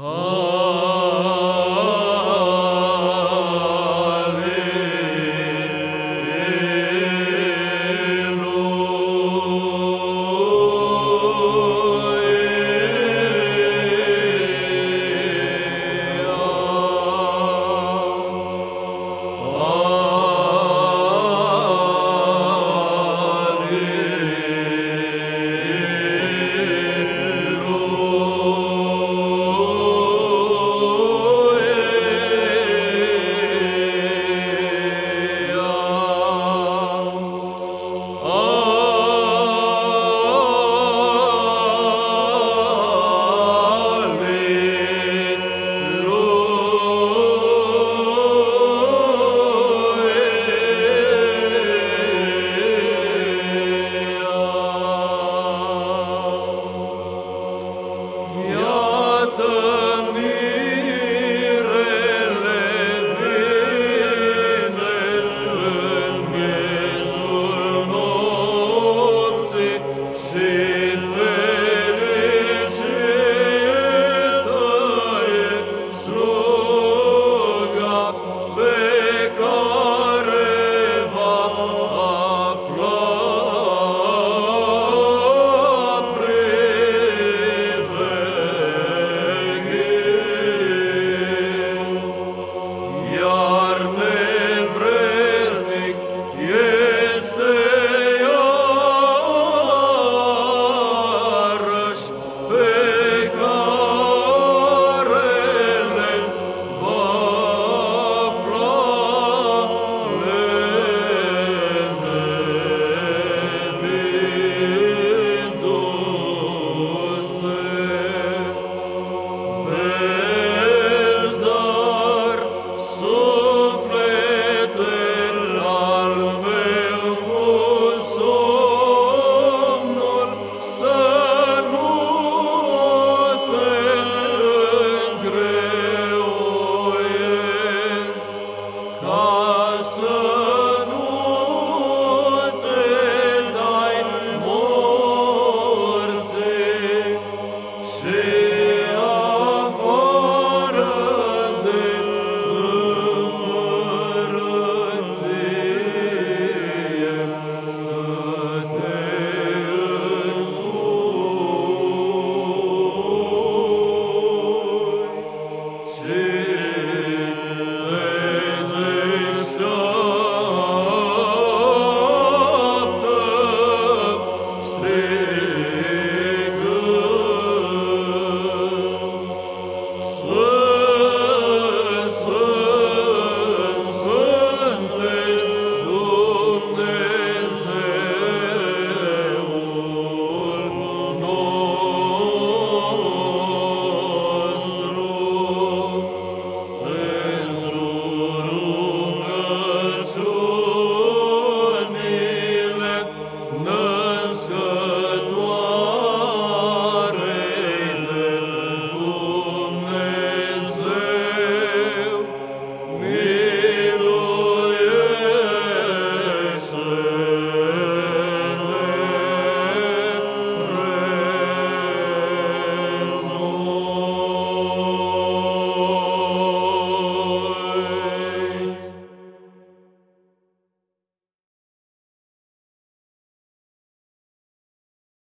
Oh.